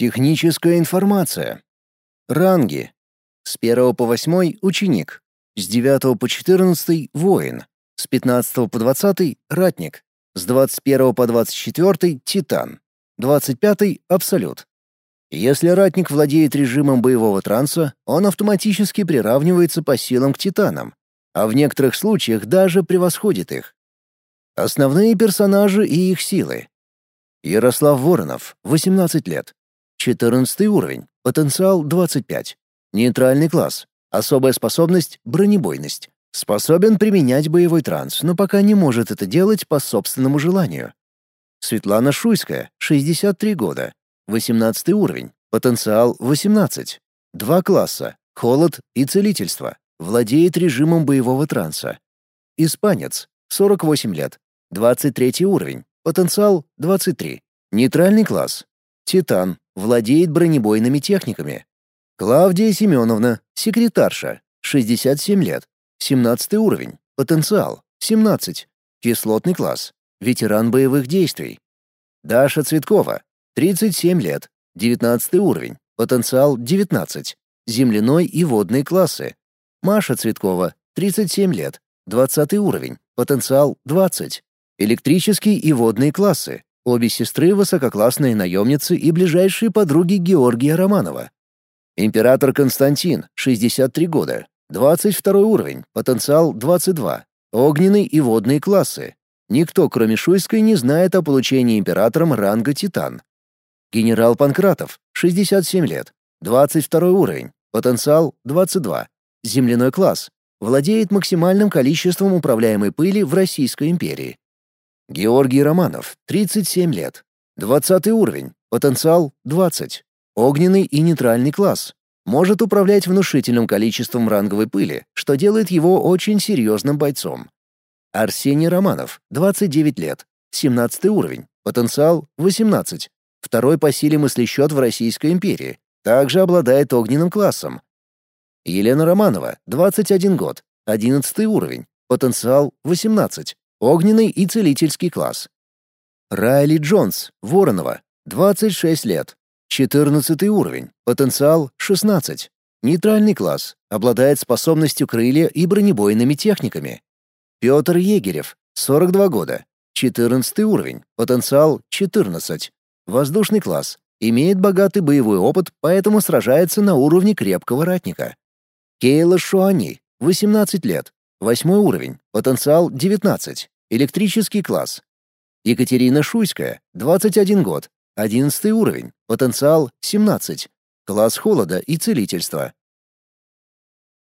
Техническая информация. Ранги. С 1 по 8 — ученик. С 9 по 14 — воин. С 15 по 20 — ратник. С 21 по 24 — титан. 25 — абсолют. Если ратник владеет режимом боевого транса, он автоматически приравнивается по силам к титанам, а в некоторых случаях даже превосходит их. Основные персонажи и их силы. Ярослав Воронов, 18 лет. 14 уровень, потенциал 25. Нейтральный класс. Особая способность — бронебойность. Способен применять боевой транс, но пока не может это делать по собственному желанию. Светлана Шуйская, 63 года. 18 уровень, потенциал 18. Два класса, холод и целительство. Владеет режимом боевого транса. Испанец, 48 лет. 23 уровень, потенциал 23. Нейтральный класс. Титан, владеет бронебойными техниками. Клавдия Семеновна, секретарша, 67 лет. 17 уровень, потенциал 17. Кислотный класс. Ветеран боевых действий. Даша Цветкова, 37 лет, 19 уровень, потенциал 19, земляной и водные классы. Маша Цветкова, 37 лет, 20 уровень, потенциал 20, электрические и водные классы. Обе сестры — высококлассные наемницы и ближайшие подруги Георгия Романова. Император Константин, 63 года, 22 уровень, потенциал 22, огненные и водные классы. Никто, кроме Шуйской, не знает о получении императором ранга Титан. Генерал Панкратов, 67 лет, 22 уровень, потенциал 22, земляной класс, владеет максимальным количеством управляемой пыли в Российской империи. Георгий Романов, 37 лет, 20 уровень, потенциал 20, огненный и нейтральный класс, может управлять внушительным количеством ранговой пыли, что делает его очень серьезным бойцом. Арсений Романов, 29 лет, 17 уровень, потенциал 18, второй по силе мыслещет в Российской империи, также обладает огненным классом. Елена Романова, 21 год, 11 уровень, потенциал 18, огненный и целительский класс. Райли Джонс, Воронова, 26 лет, 14 уровень, потенциал 16, нейтральный класс, обладает способностью крылья и бронебойными техниками. Петр Егерев, 42 года, 14 уровень, потенциал 14, Воздушный класс. Имеет богатый боевой опыт, поэтому сражается на уровне крепкого ратника. Кейла Шуани, 18 лет. Восьмой уровень. Потенциал 19. Электрический класс. Екатерина Шуйская, 21 год. 11 уровень. Потенциал 17. Класс холода и целительства.